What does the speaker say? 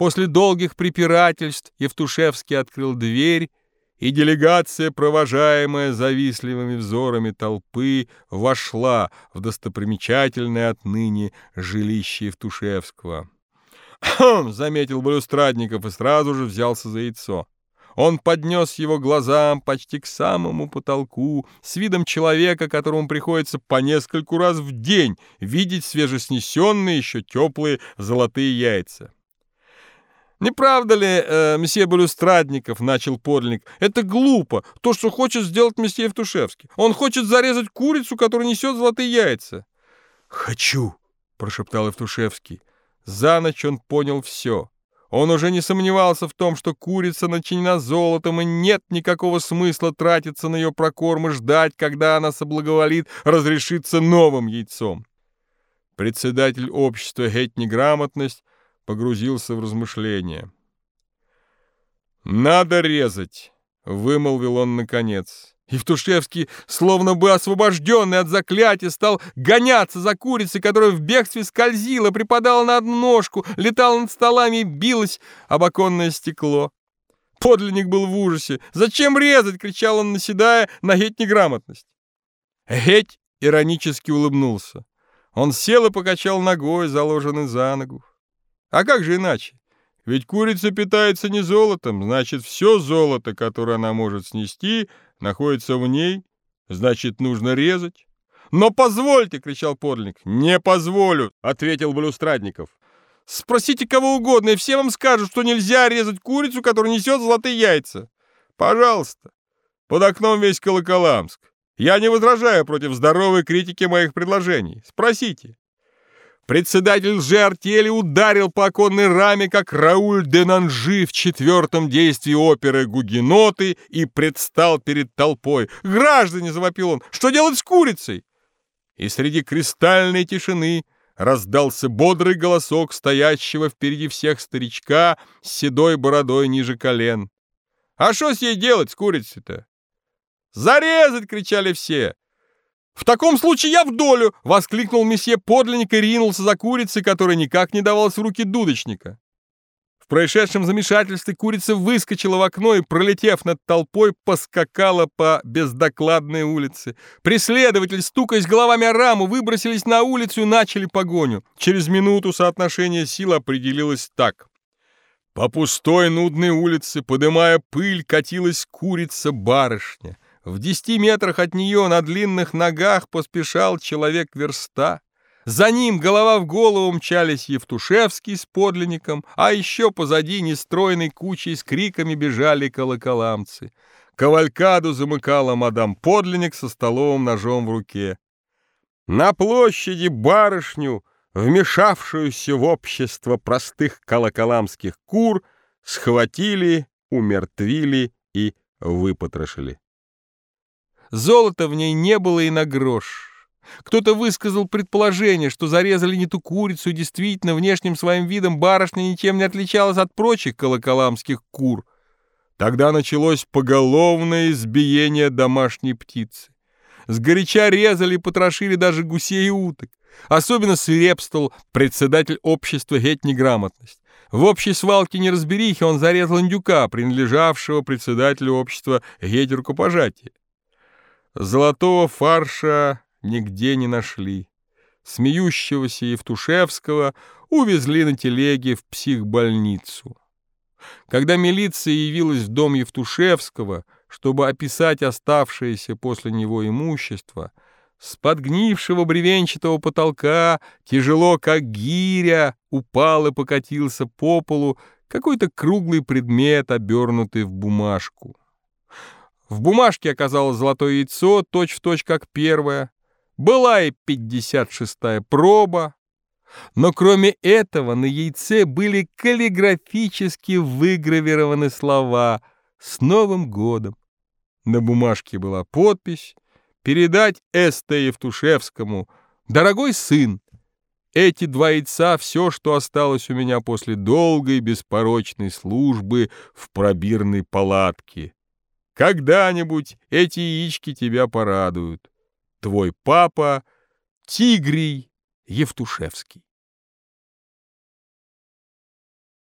После долгих препирательств Евтушевский открыл дверь, и делегация, провожаемая завистливыми взорами толпы, вошла в достопримечательное отныне жилище Евтушевского. «Хм!» — заметил Балюстрадников и сразу же взялся за яйцо. Он поднес его глазам почти к самому потолку, с видом человека, которому приходится по нескольку раз в день видеть свежеснесенные, еще теплые золотые яйца. «Не правда ли, э, месье Балюстрадников, — начал подлинник, — это глупо, то, что хочет сделать месье Евтушевский. Он хочет зарезать курицу, которая несет золотые яйца». «Хочу!» — прошептал Евтушевский. За ночь он понял все. Он уже не сомневался в том, что курица начинена золотом, и нет никакого смысла тратиться на ее прокорм и ждать, когда она соблаговолит разрешиться новым яйцом. Председатель общества «Геть неграмотность» погрузился в размышления. «Надо резать», — вымолвил он наконец. Евтушевский, словно бы освобожденный от заклятия, стал гоняться за курицей, которая в бегстве скользила, припадала на одну ножку, летала над столами и билась об оконное стекло. Подлинник был в ужасе. «Зачем резать?» — кричал он, наседая на геть неграмотность. Геть иронически улыбнулся. Он сел и покачал ногой, заложенный за ногу. А как же иначе? Ведь курица питается не золотом, значит, все золото, которое она может снести, находится в ней, значит, нужно резать. «Но позвольте!» — кричал подлинник. «Не позволю!» — ответил Балюстрадников. «Спросите кого угодно, и все вам скажут, что нельзя резать курицу, которая несет золотые яйца. Пожалуйста. Под окном весь Колоколамск. Я не возражаю против здоровой критики моих предложений. Спросите. Председатель лже-артели ударил по оконной раме, как Рауль де Нанжи в четвертом действии оперы «Гугеноты» и предстал перед толпой. «Граждане!» — завопил он. «Что делать с курицей?» И среди кристальной тишины раздался бодрый голосок стоящего впереди всех старичка с седой бородой ниже колен. «А что с ей делать, с курицей-то?» «Зарезать!» — кричали все. «В таком случае я в долю!» — воскликнул месье подлинник и ринулся за курицей, которая никак не давалась в руки дудочника. В происшедшем замешательстве курица выскочила в окно и, пролетев над толпой, поскакала по бездокладной улице. Преследователь, стукаясь головами о раму, выбросились на улицу и начали погоню. Через минуту соотношение сил определилось так. По пустой нудной улице, подымая пыль, катилась курица-барышня — в десяти метрах от нее на длинных ногах поспешал человек верста. За ним голова в голову мчались Евтушевский с подлинником, а еще позади нестройной кучей с криками бежали колоколамцы. Кавалькаду замыкала мадам подлинник со столовым ножом в руке. На площади барышню, вмешавшуюся в общество простых колоколамских кур, схватили, умертвили и выпотрошили. Золота в ней не было и на грош. Кто-то высказал предположение, что зарезали не ту курицу, и действительно внешним своим видом барышня ничем не отличалась от прочих колоколамских кур. Тогда началось поголовное избиение домашней птицы. Сгоряча резали и потрошили даже гусей и уток. Особенно свирепствовал председатель общества «Геть неграмотность». В общей свалке неразберихи он зарезал индюка, принадлежавшего председателю общества «Геть рукопожатия». Золотого фарша нигде не нашли. Смеющегося Евтушевского увезли на телеге в психбольницу. Когда милиция явилась в дом Евтушевского, чтобы описать оставшееся после него имущество, с подгнившего бревенчатого потолка, тяжело как гиря, упал и покатился по полу какой-то круглый предмет, обернутый в бумажку. В бумажке оказалось золотое яйцо, точь-в-точь точь как первое. Была и 56-я проба. Но кроме этого на яйце были каллиграфически выгравированы слова «С Новым годом». На бумажке была подпись «Передать С.Т. Евтушевскому, дорогой сын, эти два яйца — все, что осталось у меня после долгой беспорочной службы в пробирной палатке. Когда-нибудь эти яички тебя порадуют. Твой папа Тигрий Евтушевский.